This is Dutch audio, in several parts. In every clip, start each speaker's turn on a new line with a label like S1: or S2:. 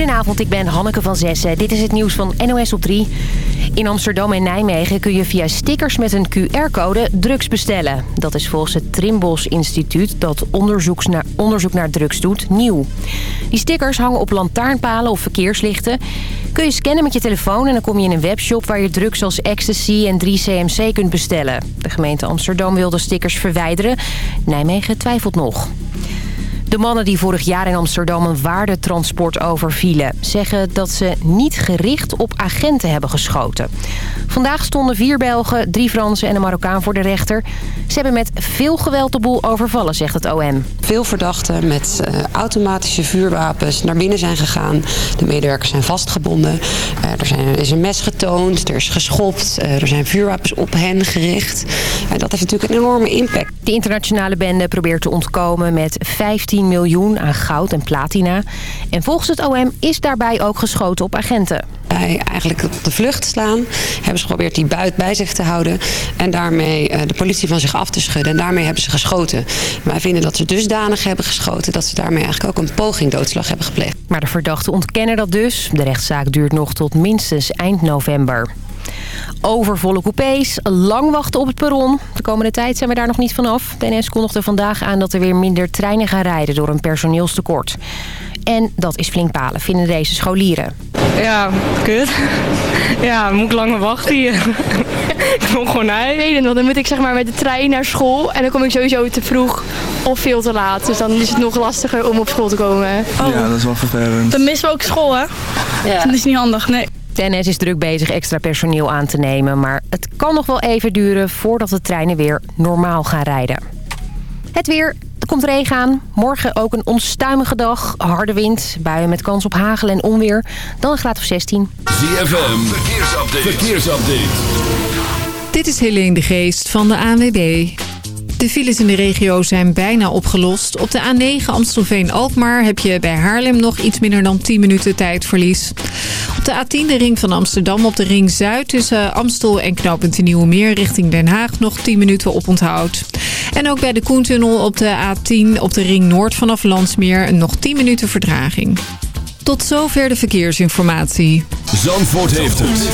S1: Goedenavond, ik ben Hanneke van Zessen. Dit is het nieuws van NOS op 3. In Amsterdam en Nijmegen kun je via stickers met een QR-code drugs bestellen. Dat is volgens het Trimbos Instituut dat onderzoek naar, onderzoek naar drugs doet nieuw. Die stickers hangen op lantaarnpalen of verkeerslichten. Kun je scannen met je telefoon en dan kom je in een webshop... waar je drugs als ecstasy en 3CMC kunt bestellen. De gemeente Amsterdam wil de stickers verwijderen. Nijmegen twijfelt nog. De mannen die vorig jaar in Amsterdam een waardetransport overvielen... zeggen dat ze niet gericht op agenten hebben geschoten. Vandaag stonden vier Belgen, drie Fransen en een Marokkaan voor de rechter. Ze hebben met veel geweld de boel overvallen, zegt het OM.
S2: Veel verdachten met uh, automatische vuurwapens naar binnen zijn gegaan. De medewerkers zijn vastgebonden. Uh, er, zijn, er, is een mes getoond, er is geschopt, uh, er zijn vuurwapens op hen gericht. dat heeft natuurlijk een enorme impact.
S1: De internationale bende probeert te ontkomen met 15 miljoen aan goud en platina. En volgens het OM is daarbij ook geschoten op agenten.
S2: Bij eigenlijk op de vlucht slaan hebben ze geprobeerd die buit bij zich te houden. En daarmee de politie van zich af te schudden. En daarmee hebben ze geschoten. Wij vinden dat ze dusdanig hebben geschoten... dat ze daarmee eigenlijk ook een poging doodslag hebben gepleegd.
S1: Maar de verdachten ontkennen dat dus. De rechtszaak duurt nog tot minstens eind november. Overvolle coupés, lang wachten op het perron. De komende tijd zijn we daar nog niet vanaf. De NS kondigde vandaag aan dat er weer minder treinen gaan rijden door een personeelstekort. En dat is flink palen, vinden deze scholieren.
S3: Ja, kut. Ja, moet ik langer wachten hier. ik kom gewoon naar want dan moet ik zeg maar met de trein naar school. En dan kom ik sowieso te vroeg of veel te laat. Dus dan is het nog lastiger om op school te komen.
S4: Oh. Ja, dat is wel vervelend.
S3: Dan missen we ook school, hè? Ja. Dat is niet handig, nee.
S1: De NS is druk bezig extra personeel aan te nemen. Maar het kan nog wel even duren voordat de treinen weer normaal gaan rijden. Het weer. Er komt regen aan. Morgen ook een onstuimige dag. Harde wind. Buien met kans op hagel en onweer. Dan een graad of 16.
S5: ZFM. Verkeersupdate. Verkeersupdate.
S6: Dit is Helene de Geest van de ANWB. De files in de regio zijn bijna opgelost. Op de A9 Amstelveen-Alkmaar heb je bij Haarlem nog iets minder dan 10 minuten tijdverlies. Op de A10 de ring van Amsterdam op de ring Zuid tussen Amstel en knooppunt Nieuwe Meer richting Den Haag nog 10 minuten op onthoud. En ook bij de Koentunnel op de A10 op de ring Noord vanaf Landsmeer nog 10 minuten vertraging. Tot zover de verkeersinformatie.
S5: Zandvoort heeft het.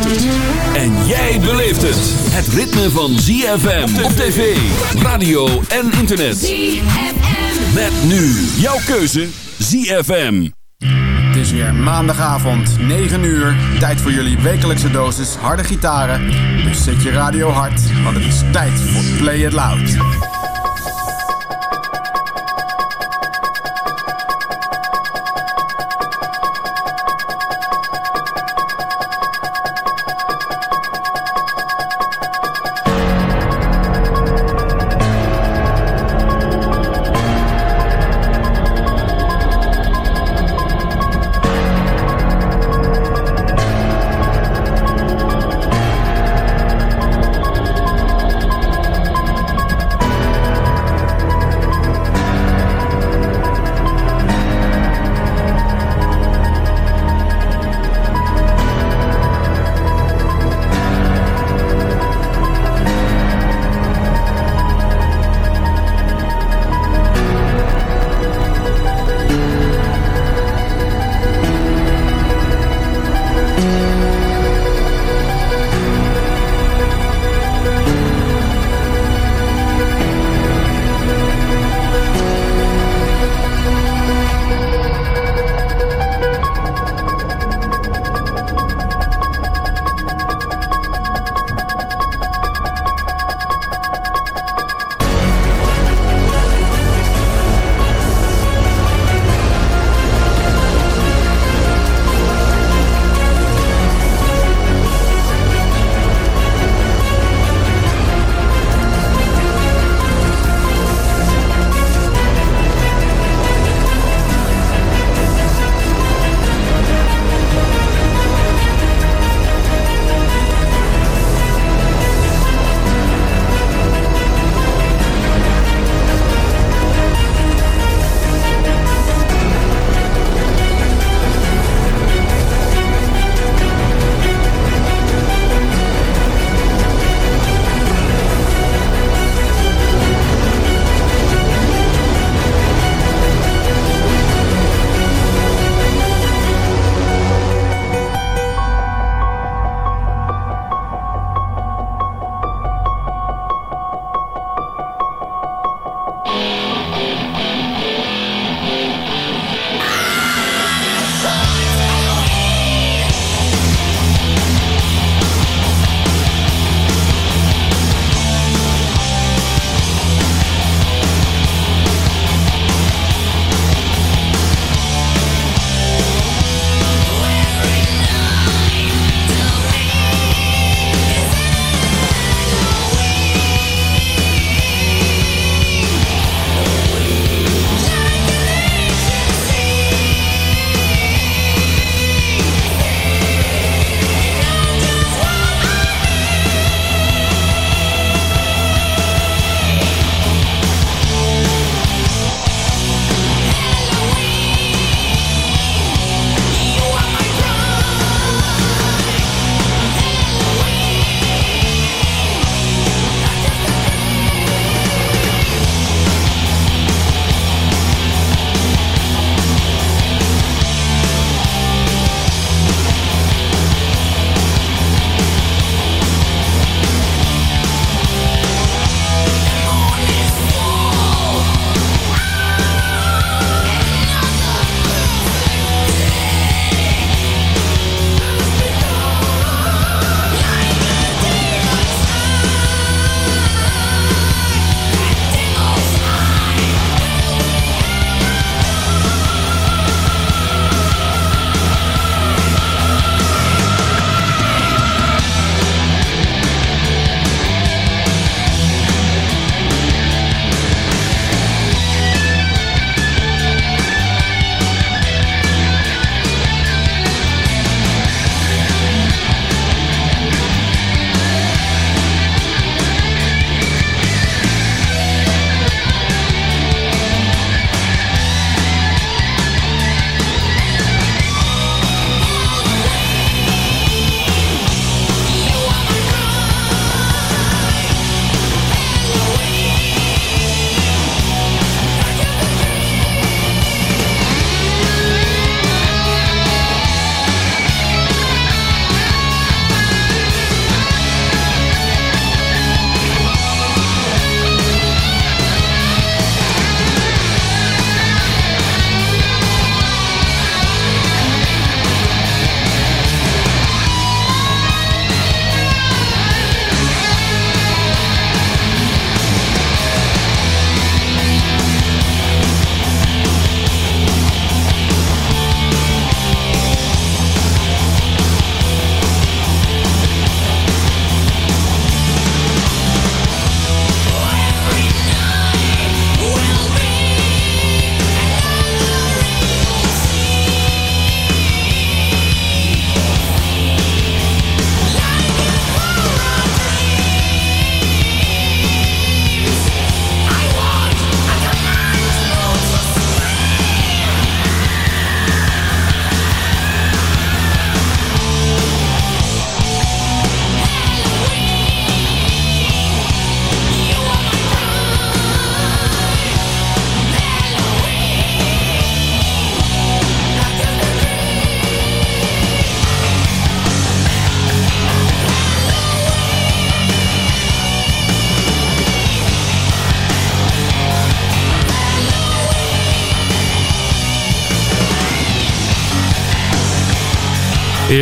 S5: En jij beleeft het. Het ritme van ZFM op tv, radio en internet. ZFM. Met nu jouw keuze ZFM.
S7: Het is weer maandagavond, 9 uur. Tijd voor jullie wekelijkse dosis harde gitaren. Dus zet je radio hard, want het is tijd voor Play It Loud.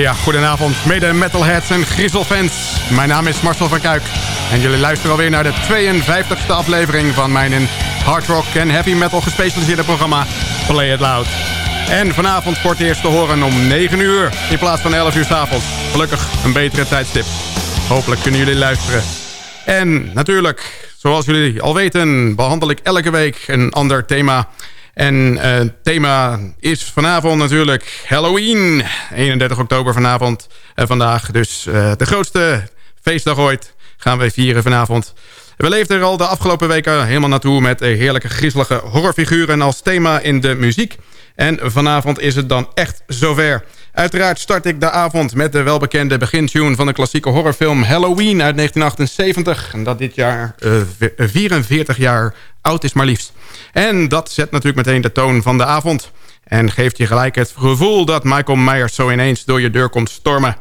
S7: Ja, goedenavond mede metalheads en griezelfans. Mijn naam is Marcel van Kuik. En jullie luisteren alweer naar de 52e aflevering van mijn in hard rock en heavy metal gespecialiseerde programma Play It Loud. En vanavond het eerst te horen om 9 uur in plaats van 11 uur s avonds. Gelukkig een betere tijdstip. Hopelijk kunnen jullie luisteren. En natuurlijk, zoals jullie al weten, behandel ik elke week een ander thema en het uh, thema is vanavond natuurlijk Halloween. 31 oktober vanavond en vandaag. Dus uh, de grootste feestdag ooit gaan wij vieren vanavond. We leefden er al de afgelopen weken helemaal naartoe... met heerlijke griezelige horrorfiguren als thema in de muziek. En vanavond is het dan echt zover. Uiteraard start ik de avond met de welbekende begintune... van de klassieke horrorfilm Halloween uit 1978. En dat dit jaar uh, 44 jaar oud is maar liefst. En dat zet natuurlijk meteen de toon van de avond. En geeft je gelijk het gevoel dat Michael Myers zo ineens door je deur komt stormen.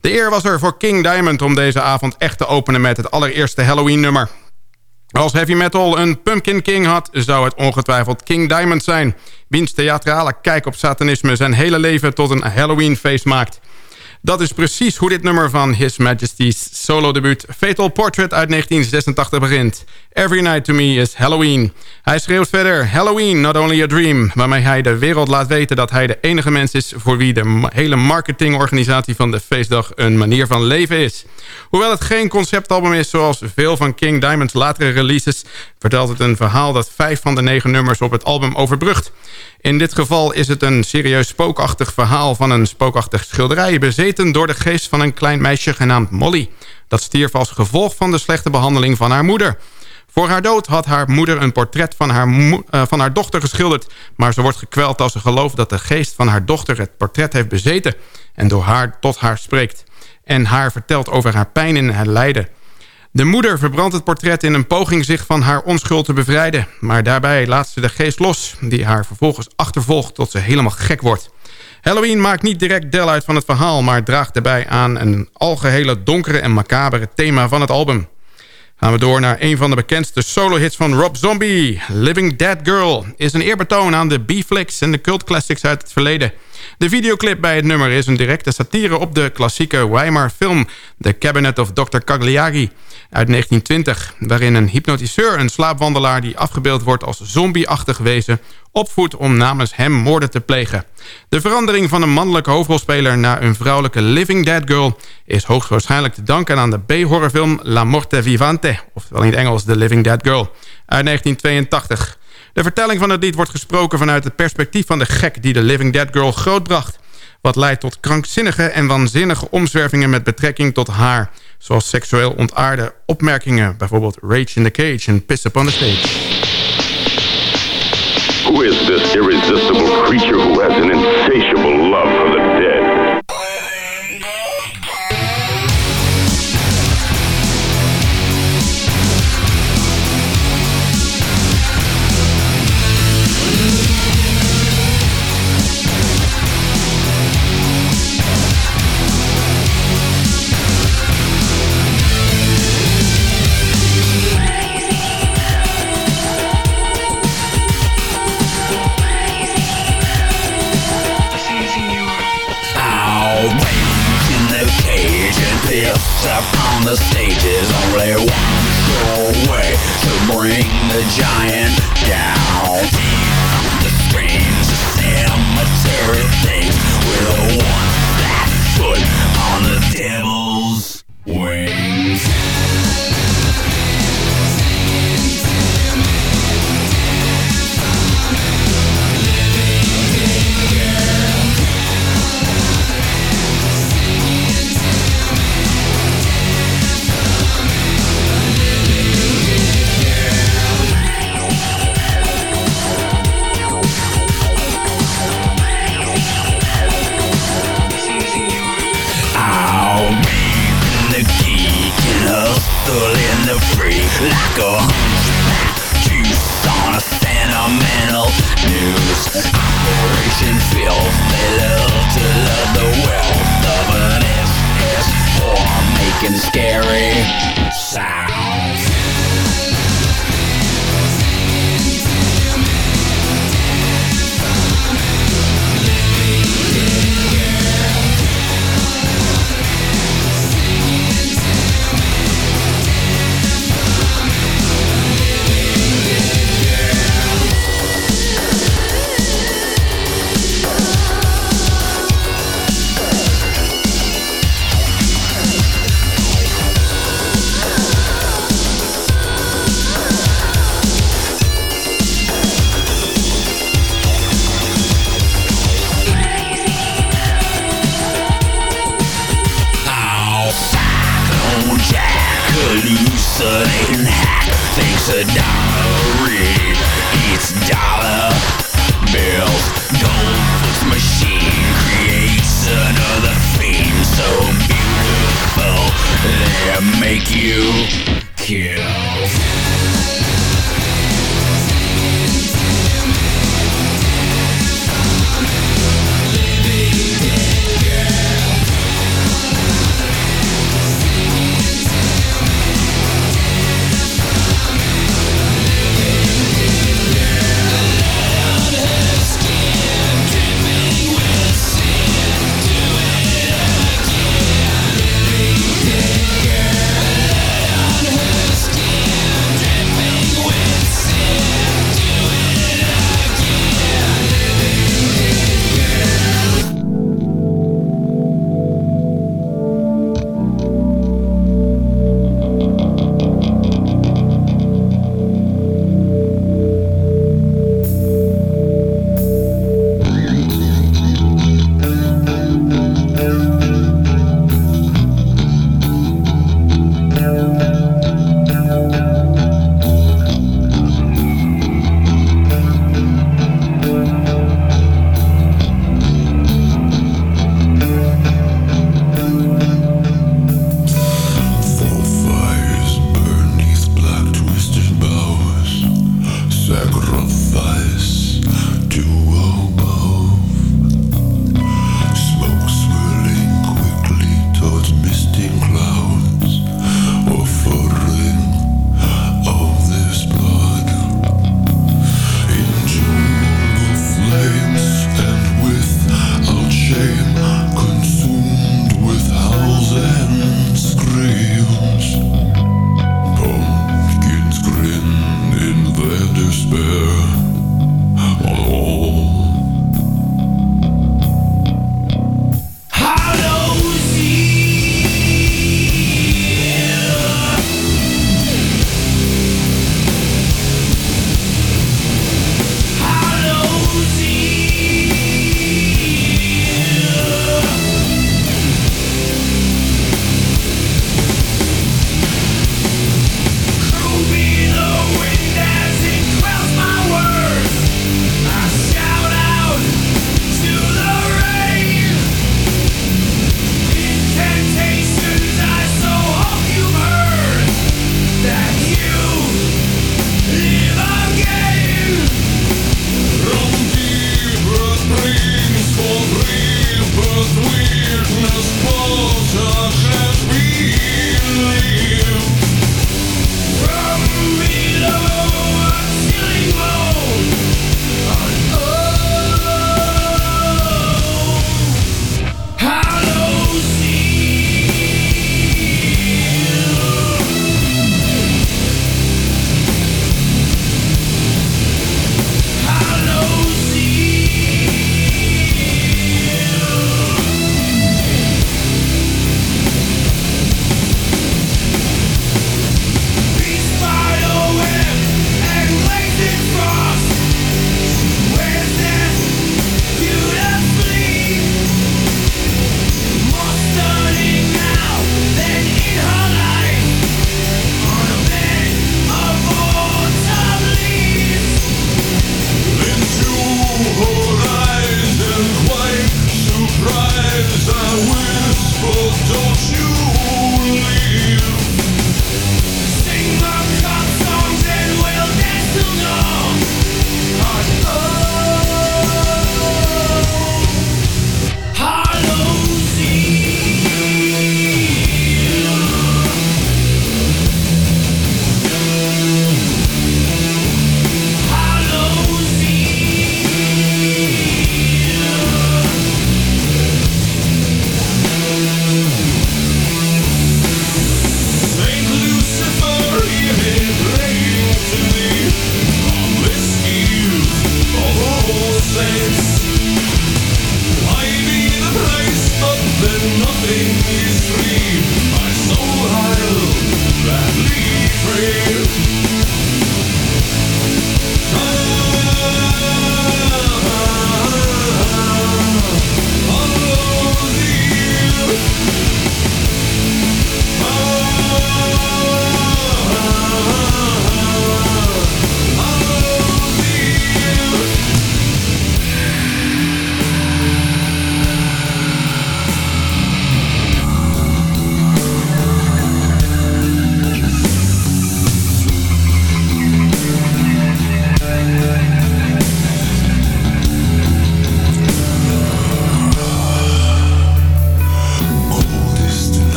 S7: De eer was er voor King Diamond om deze avond echt te openen met het allereerste Halloween-nummer. Als heavy metal een Pumpkin King had, zou het ongetwijfeld King Diamond zijn... wiens theatrale kijk op satanisme zijn hele leven tot een Halloween-feest maakt... Dat is precies hoe dit nummer van His Majesty's solo-debuut Fatal Portrait uit 1986 begint. Every Night to Me is Halloween. Hij schreeuwt verder Halloween, not only a dream... waarmee hij de wereld laat weten dat hij de enige mens is... voor wie de hele marketingorganisatie van de feestdag een manier van leven is. Hoewel het geen conceptalbum is zoals veel van King Diamond's latere releases... vertelt het een verhaal dat vijf van de negen nummers op het album overbrugt. In dit geval is het een serieus spookachtig verhaal van een spookachtig schilderij... bezeten door de geest van een klein meisje genaamd Molly. Dat stierf als gevolg van de slechte behandeling van haar moeder. Voor haar dood had haar moeder een portret van haar, uh, van haar dochter geschilderd... maar ze wordt gekweld als ze gelooft dat de geest van haar dochter het portret heeft bezeten... en door haar tot haar spreekt en haar vertelt over haar pijn en haar lijden... De moeder verbrandt het portret in een poging zich van haar onschuld te bevrijden. Maar daarbij laat ze de geest los, die haar vervolgens achtervolgt tot ze helemaal gek wordt. Halloween maakt niet direct deel uit van het verhaal... maar draagt daarbij aan een algehele donkere en macabere thema van het album. Gaan we door naar een van de bekendste solo-hits van Rob Zombie. Living Dead Girl is een eerbetoon aan de B-flicks en de cult classics uit het verleden. De videoclip bij het nummer is een directe satire op de klassieke Weimar film... The Cabinet of Dr. Cagliari uit 1920... waarin een hypnotiseur een slaapwandelaar die afgebeeld wordt als zombieachtig wezen... opvoedt om namens hem moorden te plegen. De verandering van een mannelijke hoofdrolspeler naar een vrouwelijke Living Dead Girl... is hoogstwaarschijnlijk te danken aan de B-horrorfilm La Morte Vivante... oftewel in het Engels The Living Dead Girl, uit 1982... De vertelling van het lied wordt gesproken vanuit het perspectief van de gek... die de Living Dead Girl grootbracht. Wat leidt tot krankzinnige en waanzinnige omzwervingen met betrekking tot haar. Zoals seksueel ontaarde opmerkingen. Bijvoorbeeld Rage in the Cage en Piss Upon the Stage.
S8: Who is this irresistible creature
S9: up on the stage is only one sure way to bring the giant down.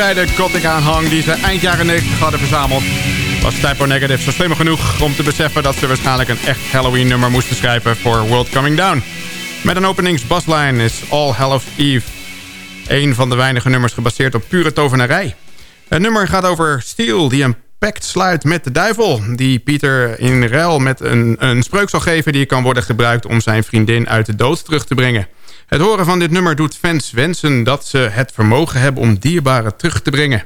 S7: Uitgebreide gothic aanhang die ze eind jaren 90 hadden verzameld, was Typo Negative zo slim genoeg om te beseffen dat ze waarschijnlijk een echt Halloween nummer moesten schrijven voor World Coming Down. Met een openingsbaslijn is All Hallows Eve een van de weinige nummers gebaseerd op pure tovenarij. Het nummer gaat over Steel die een pact sluit met de duivel... die Pieter in ruil met een, een spreuk zal geven... die kan worden gebruikt om zijn vriendin uit de dood terug te brengen. Het horen van dit nummer doet fans wensen dat ze het vermogen hebben... om dierbaren terug te brengen.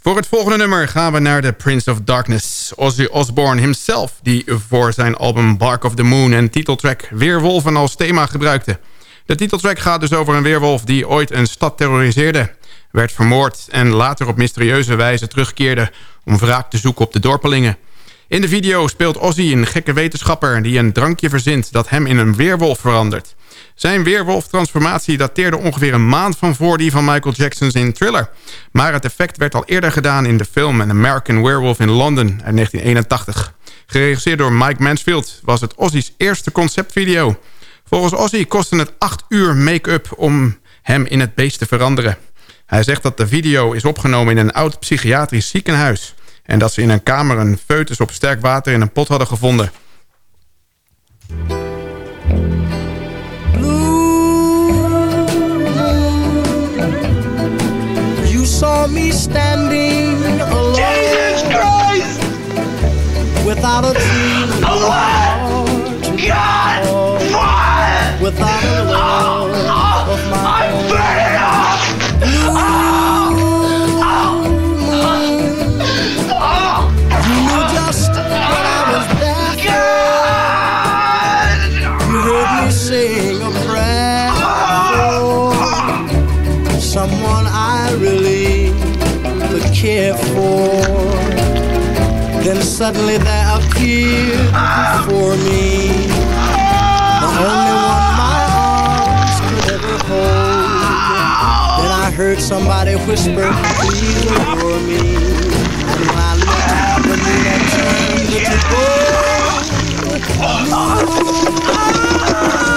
S7: Voor het volgende nummer gaan we naar de Prince of Darkness, Ozzy Osbourne himself... die voor zijn album Bark of the Moon en titeltrack Weerwolven als thema gebruikte. De titeltrack gaat dus over een weerwolf die ooit een stad terroriseerde... werd vermoord en later op mysterieuze wijze terugkeerde... om wraak te zoeken op de dorpelingen. In de video speelt Ozzy een gekke wetenschapper... die een drankje verzint dat hem in een weerwolf verandert. Zijn weerwolf-transformatie dateerde ongeveer een maand van voor die van Michael Jackson's in Thriller. Maar het effect werd al eerder gedaan in de film An American Werewolf in London uit 1981. Geregisseerd door Mike Mansfield was het Ozzy's eerste conceptvideo. Volgens Ozzy kostte het 8 uur make-up om hem in het beest te veranderen. Hij zegt dat de video is opgenomen in een oud psychiatrisch ziekenhuis... en dat ze in een kamer een foetus op sterk water in een pot hadden gevonden.
S10: Saw me standing alone. Jesus Christ! Without a dream. God! Fire! Without a love suddenly there appeared before me the only one my arms could ever hold. Then I heard somebody whisper, please adore me. And when I looked, the moon had turned to Without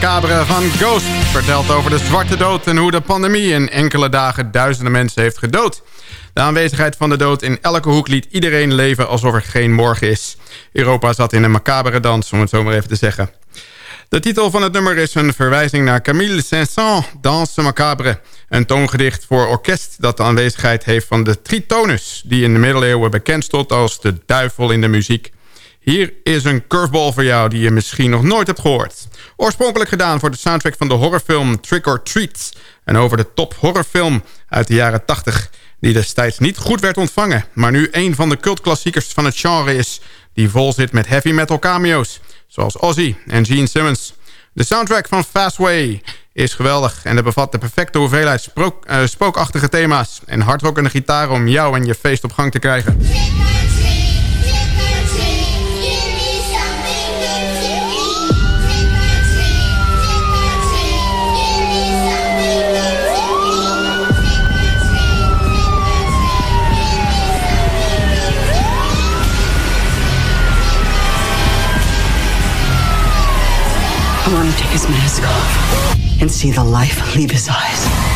S7: Macabre van Ghost vertelt over de zwarte dood... en hoe de pandemie in enkele dagen duizenden mensen heeft gedood. De aanwezigheid van de dood in elke hoek liet iedereen leven alsof er geen morgen is. Europa zat in een macabere dans, om het zo maar even te zeggen. De titel van het nummer is een verwijzing naar Camille Saint-Saëns, Danse Macabre. Een toongedicht voor orkest dat de aanwezigheid heeft van de tritonus... die in de middeleeuwen bekend stond als de duivel in de muziek. Hier is een curveball voor jou die je misschien nog nooit hebt gehoord. Oorspronkelijk gedaan voor de soundtrack van de horrorfilm Trick or Treat... en over de top horrorfilm uit de jaren 80... die destijds niet goed werd ontvangen... maar nu een van de cultklassiekers van het genre is... die vol zit met heavy metal cameo's... zoals Ozzy en Gene Simmons. De soundtrack van Fastway is geweldig... en het bevat de perfecte hoeveelheid uh, spookachtige thema's... en hardrockende gitaar om jou en je feest op gang te krijgen.
S11: I want to take his mask off and see the life leave his eyes.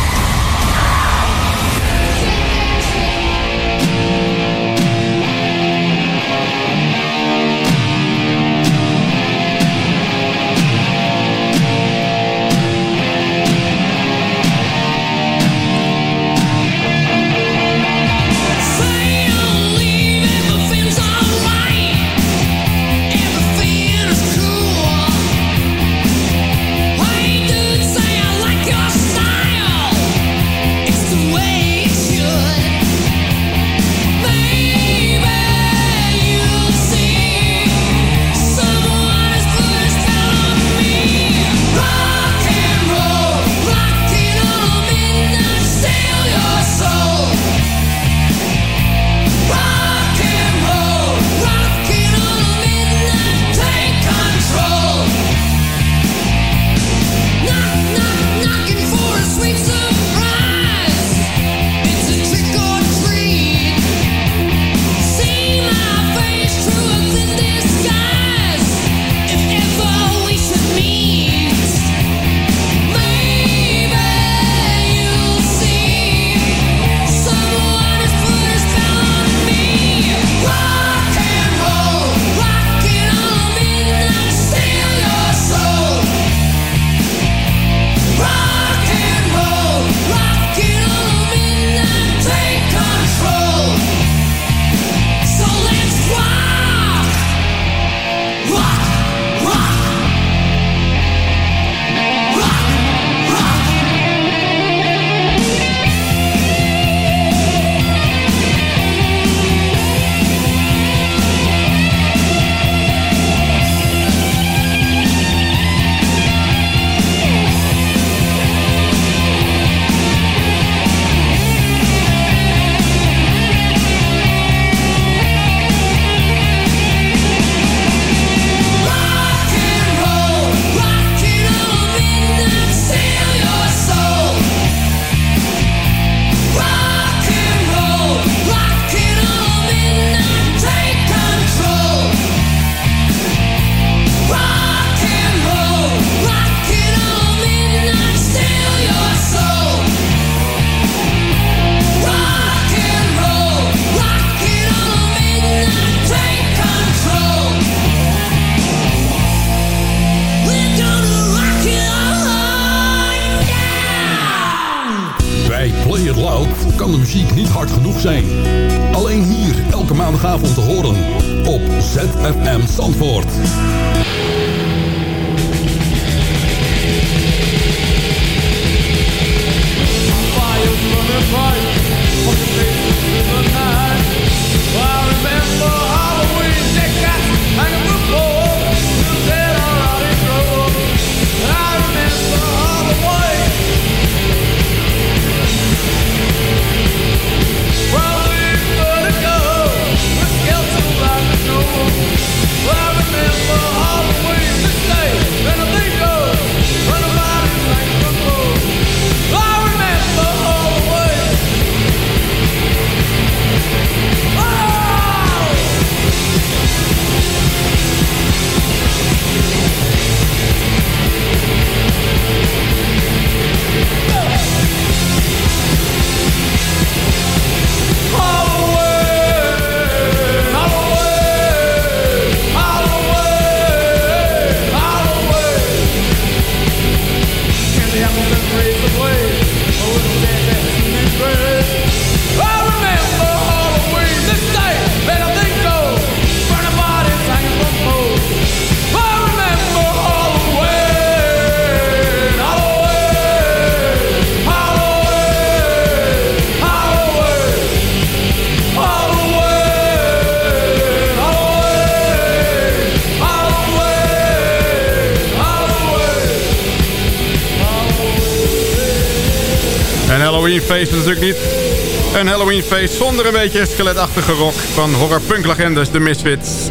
S7: Een Halloween-feest zonder een beetje skeletachtige rock van horror-punk-legendes The Misfits.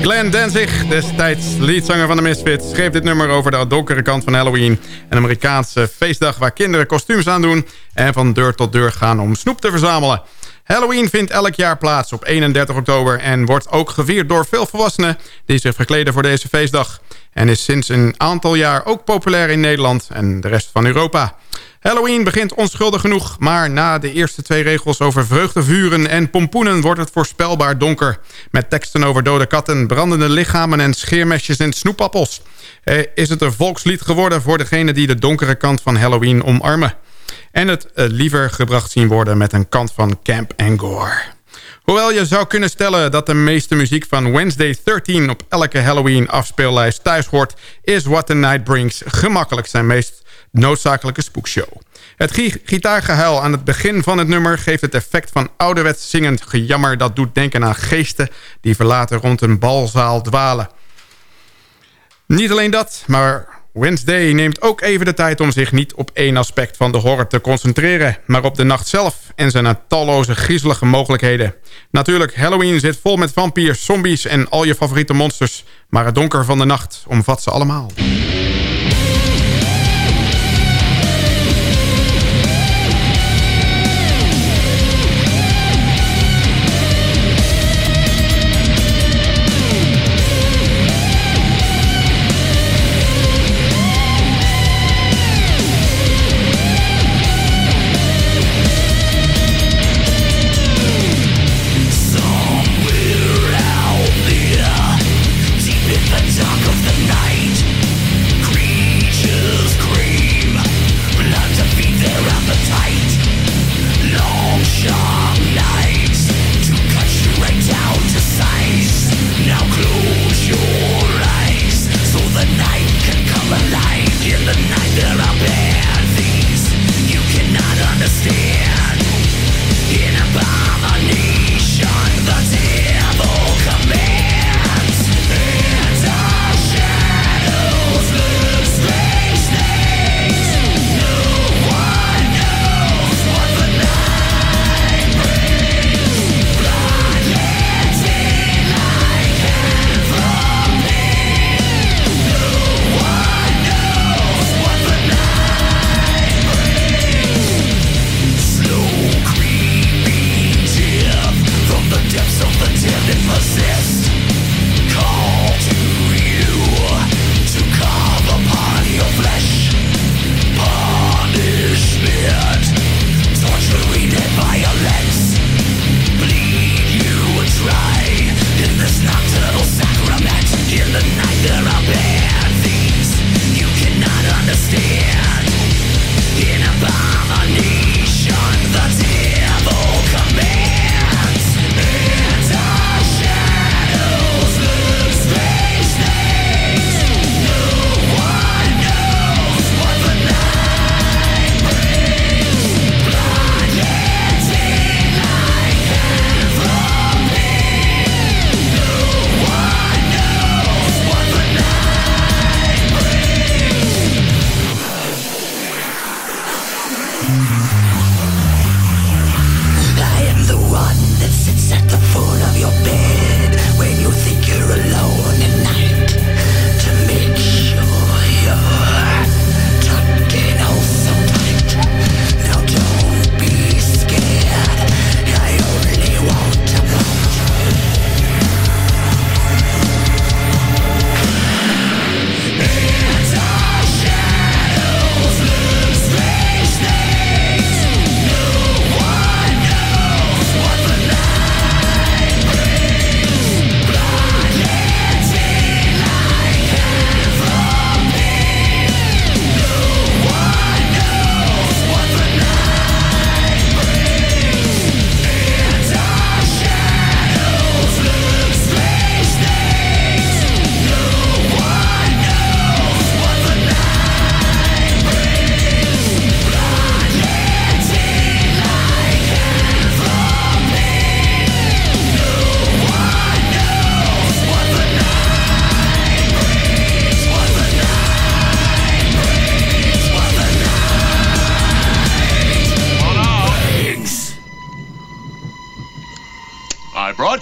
S7: Glenn Danzig, destijds leadzanger van The Misfits, schreef dit nummer over de donkere kant van Halloween. Een Amerikaanse feestdag waar kinderen kostuums aandoen en van deur tot deur gaan om snoep te verzamelen. Halloween vindt elk jaar plaats op 31 oktober... en wordt ook gevierd door veel volwassenen die zich verkleden voor deze feestdag. En is sinds een aantal jaar ook populair in Nederland en de rest van Europa. Halloween begint onschuldig genoeg, maar na de eerste twee regels over vreugdevuren en pompoenen wordt het voorspelbaar donker. Met teksten over dode katten, brandende lichamen en scheermesjes en snoepappels. Eh, is het een volkslied geworden voor degenen die de donkere kant van Halloween omarmen en het eh, liever gebracht zien worden met een kant van camp en gore. Hoewel je zou kunnen stellen dat de meeste muziek van Wednesday 13 op elke Halloween afspeellijst thuis hoort, is What the Night Brings gemakkelijk zijn meest noodzakelijke spoekshow. Het gitaargehuil aan het begin van het nummer geeft het effect van ouderwets zingend gejammer dat doet denken aan geesten die verlaten rond een balzaal dwalen. Niet alleen dat, maar Wednesday neemt ook even de tijd om zich niet op één aspect van de horror te concentreren... maar op de nacht zelf en zijn talloze griezelige mogelijkheden. Natuurlijk, Halloween zit vol met vampiers, zombies en al je favoriete monsters... maar het donker van de nacht omvat ze allemaal.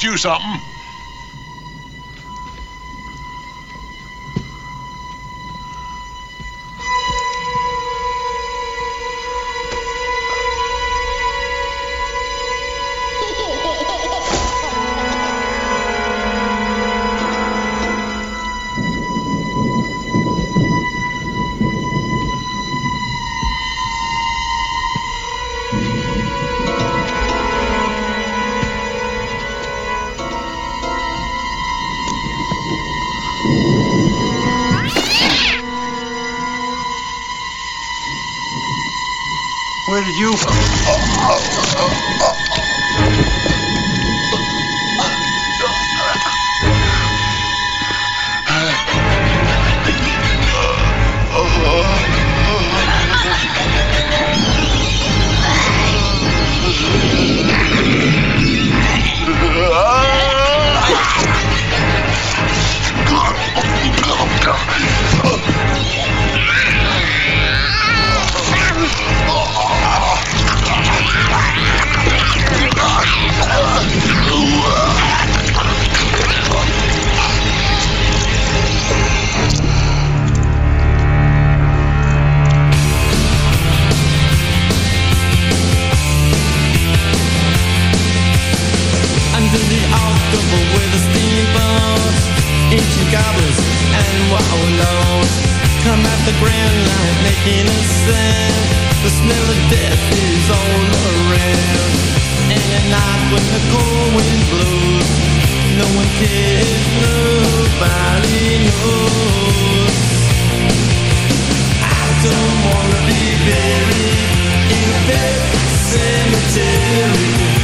S12: You something.
S13: October with the steamboats Ancient goblins and wallows Come at the grand line making a sound The smell of death is all around. And at night when the cold wind blows No one cares, nobody knows. I don't wanna be buried in a pet cemetery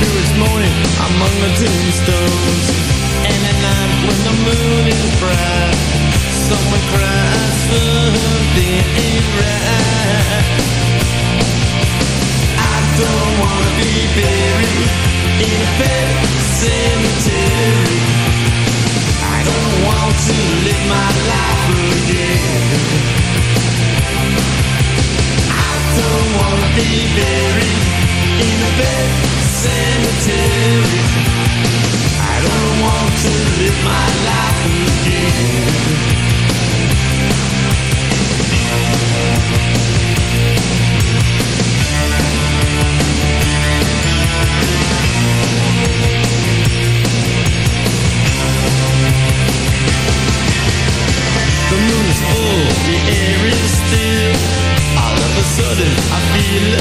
S13: Spirits moaning among the tombstones. And at night when the moon is bright, someone cries something ain't right. I don't wanna be buried in a pet cemetery. I don't want to live my life again. I don't wanna be buried in a pet cemetery. I don't want to live my life again. The moon is full, the air is still. All of a sudden, I feel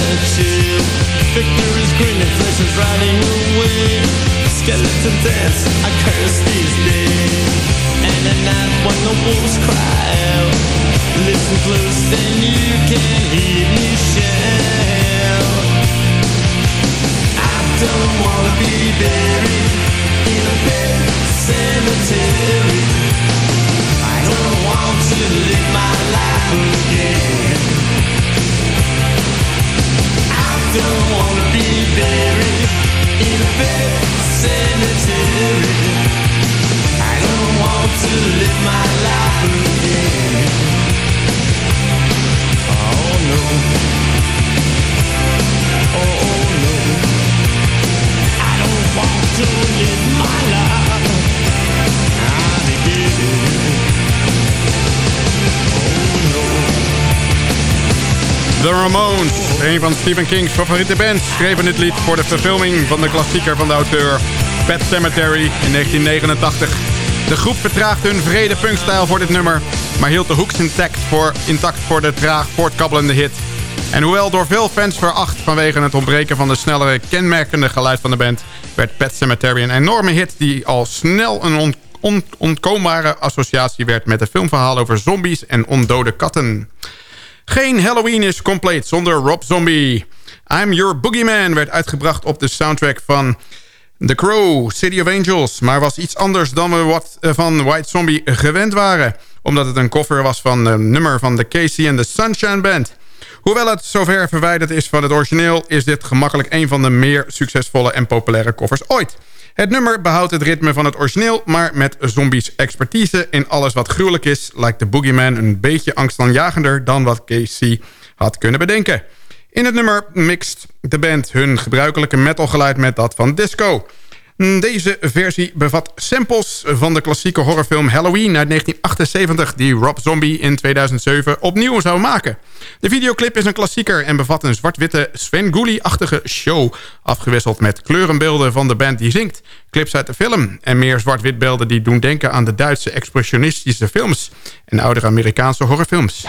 S7: een van Stephen King's favoriete bands, schreven dit lied voor de verfilming van de klassieker van de auteur Pet Cemetery in 1989. De groep vertraagde hun vrede punkstijl voor dit nummer, maar hield de hooks intact voor, intact voor de traag voortkabbelende hit. En hoewel door veel fans veracht vanwege het ontbreken van de snellere kenmerkende geluid van de band... werd Pet Cemetery een enorme hit die al snel een on associatie werd... met het filmverhaal over zombies en ondode katten. Geen Halloween is compleet zonder Rob Zombie. I'm Your Boogeyman werd uitgebracht op de soundtrack van The Crow, City of Angels, maar was iets anders dan we wat eh, van White Zombie gewend waren. Omdat het een cover was van een nummer van de Casey and the Sunshine Band. Hoewel het zover verwijderd is van het origineel... is dit gemakkelijk een van de meer succesvolle en populaire covers ooit. Het nummer behoudt het ritme van het origineel... maar met zombies expertise in alles wat gruwelijk is... lijkt de Boogeyman een beetje angstaanjagender... dan wat Casey had kunnen bedenken. In het nummer mixt de band hun gebruikelijke metalgeluid met dat van disco. Deze versie bevat samples van de klassieke horrorfilm Halloween uit 1978... die Rob Zombie in 2007 opnieuw zou maken. De videoclip is een klassieker en bevat een zwart-witte Sven Gulli-achtige show... afgewisseld met kleurenbeelden van de band die zingt... clips uit de film en meer zwart-wit beelden die doen denken aan de Duitse expressionistische films... en oudere Amerikaanse horrorfilms.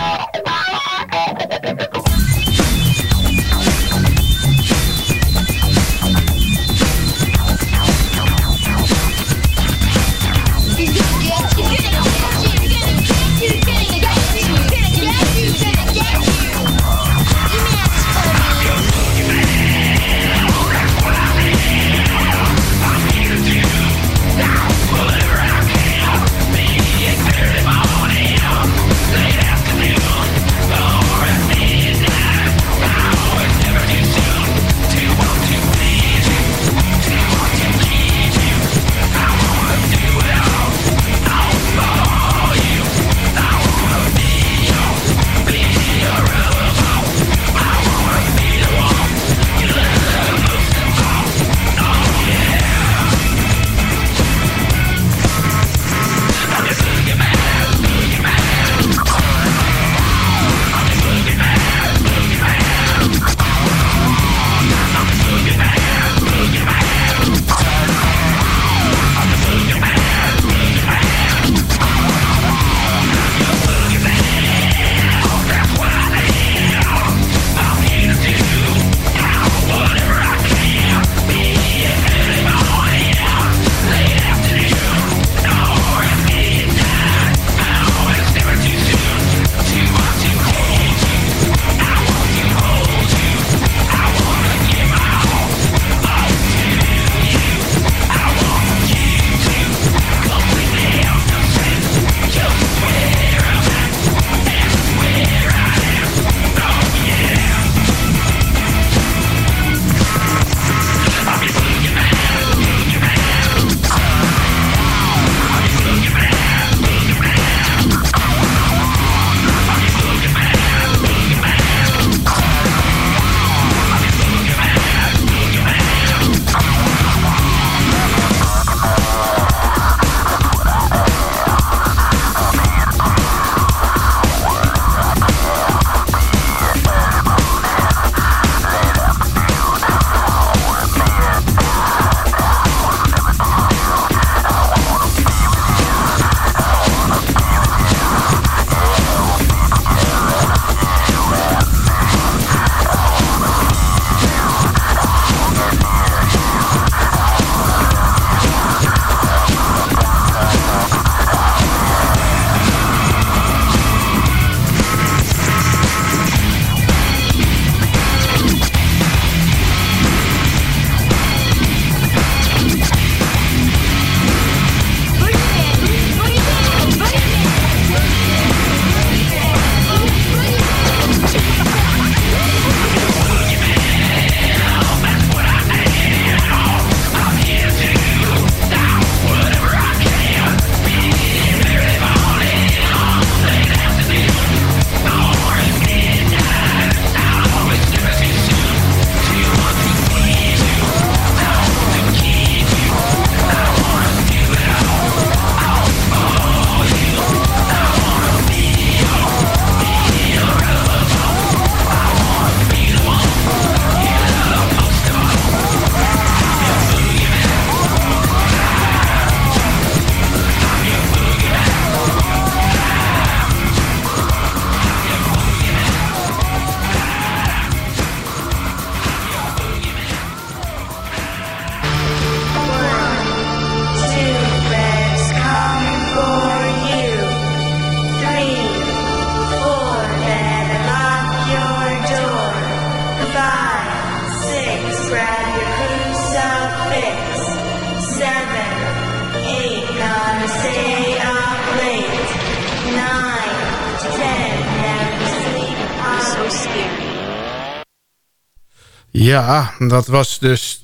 S7: Ja, dat was dus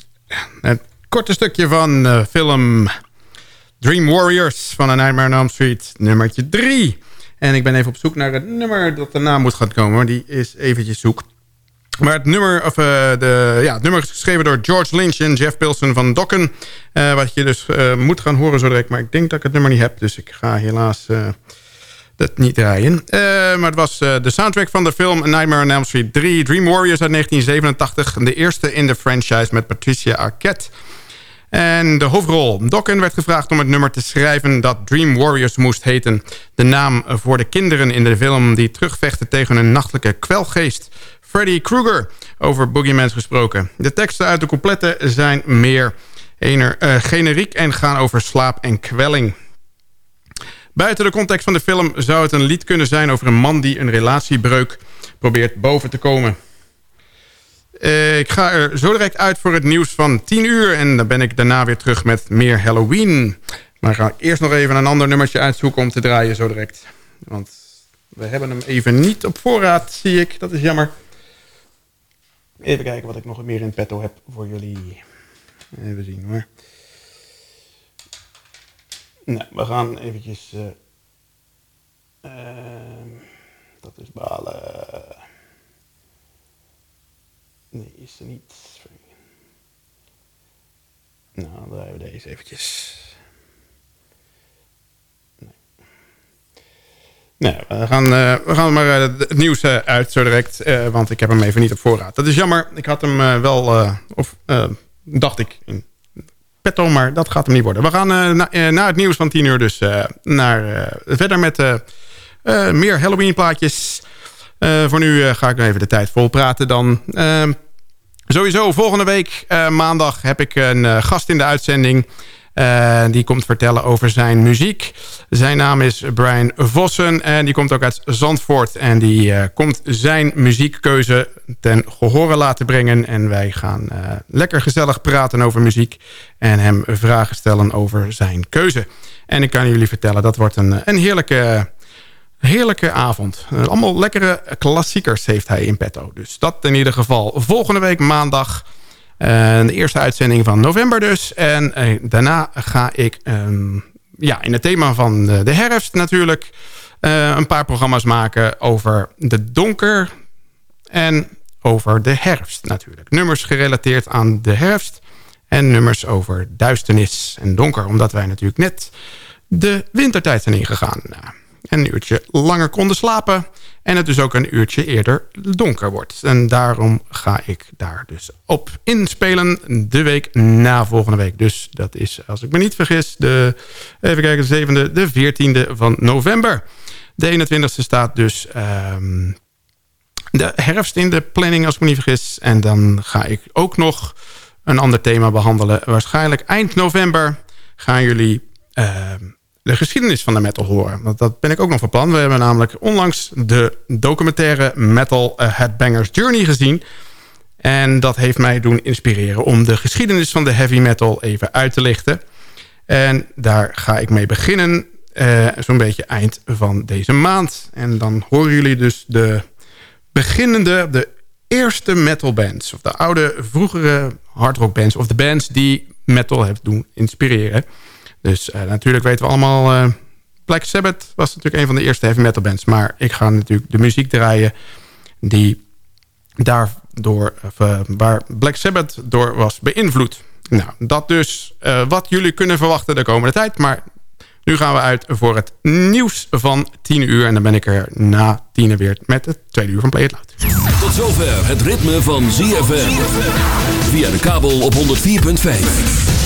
S7: het korte stukje van de film Dream Warriors van A Nightmare on Elm Street, nummertje 3. En ik ben even op zoek naar het nummer dat daarna moet gaan komen. Die is eventjes zoek. Maar het nummer, of, uh, de, ja, het nummer is geschreven door George Lynch en Jeff Pilson van Dokken. Uh, wat je dus moet gaan horen zo direct. Maar ik denk dat ik het nummer niet heb. Dus ik ga helaas dat niet draaien. maar het was de soundtrack van de film Nightmare on Elm Street 3. Dream Warriors uit 1987. De eerste in de franchise met Patricia Arquette. En de hoofdrol. Dokken werd gevraagd om het nummer te schrijven dat Dream Warriors moest heten. De naam voor de kinderen in de film die terugvechten tegen een nachtelijke kwelgeest. Freddy Krueger, over Boogeymans gesproken. De teksten uit de complete zijn meer ener, uh, generiek en gaan over slaap en kwelling. Buiten de context van de film zou het een lied kunnen zijn... over een man die een relatiebreuk probeert boven te komen. Uh, ik ga er zo direct uit voor het nieuws van 10 uur... en dan ben ik daarna weer terug met meer Halloween. Maar ga ik eerst nog even een ander nummertje uitzoeken om te draaien zo direct. Want we hebben hem even niet op voorraad, zie ik. Dat is jammer. Even kijken wat ik nog meer in petto heb voor jullie. Even zien hoor. Nou, we gaan eventjes... Uh, uh, dat is balen. Nee, is er niet. Nou, dan draaien we deze eventjes. Nee, we gaan, uh, we gaan maar uh, het nieuws uh, uit zo direct. want ik heb hem even niet op voorraad. Dat is jammer. Ik had hem wel, of dacht ik, in petto. Maar dat gaat hem niet worden. We gaan na, na, het nieuws van 10 uur dus naar, verder met meer Halloween plaatjes. voor nu ga ik nog even de tijd vol praten dan. sowieso, volgende week maandag heb ik een gast in de uitzending... Uh, die komt vertellen over zijn muziek. Zijn naam is Brian Vossen en die komt ook uit Zandvoort. En die uh, komt zijn muziekkeuze ten gehore laten brengen. En wij gaan uh, lekker gezellig praten over muziek. En hem vragen stellen over zijn keuze. En ik kan jullie vertellen, dat wordt een, een heerlijke... Heerlijke avond. allemaal lekkere klassiekers heeft hij in petto. Dus dat in ieder geval volgende week maandag de eerste uitzending van november dus. En uh, daarna ga ik um, ja, in het thema van de, de herfst natuurlijk... Uh, een paar programma's maken over de donker en over de herfst natuurlijk. Nummers gerelateerd aan de herfst en nummers over duisternis en donker. Omdat wij natuurlijk net de wintertijd zijn ingegaan. En een uurtje langer konden slapen. En het dus ook een uurtje eerder donker wordt. En daarom ga ik daar dus op inspelen de week na volgende week. Dus dat is, als ik me niet vergis, de, even kijken, de 7e, de 14e van november. De 21e staat dus um, de herfst in de planning, als ik me niet vergis. En dan ga ik ook nog een ander thema behandelen. Waarschijnlijk eind november gaan jullie... Uh, de geschiedenis van de metal horen. Want dat ben ik ook nog van plan. We hebben namelijk onlangs de documentaire Metal Headbangers Journey gezien. En dat heeft mij doen inspireren om de geschiedenis van de heavy metal even uit te lichten. En daar ga ik mee beginnen uh, zo'n beetje eind van deze maand. En dan horen jullie dus de beginnende, de eerste metal bands. Of de oude, vroegere hardrock bands. Of de bands die metal heeft doen inspireren. Dus uh, natuurlijk weten we allemaal... Uh, Black Sabbath was natuurlijk een van de eerste heavy metal bands. Maar ik ga natuurlijk de muziek draaien die daardoor, uh, waar Black Sabbath door was beïnvloed. Nou, dat dus wat jullie kunnen verwachten de komende tijd. Maar nu gaan we uit voor het nieuws van 10 uur. En dan ben ik er na 10 weer met het tweede uur van Play It Loud.
S5: Tot zover het ritme van ZFM. Via de kabel op 104.5.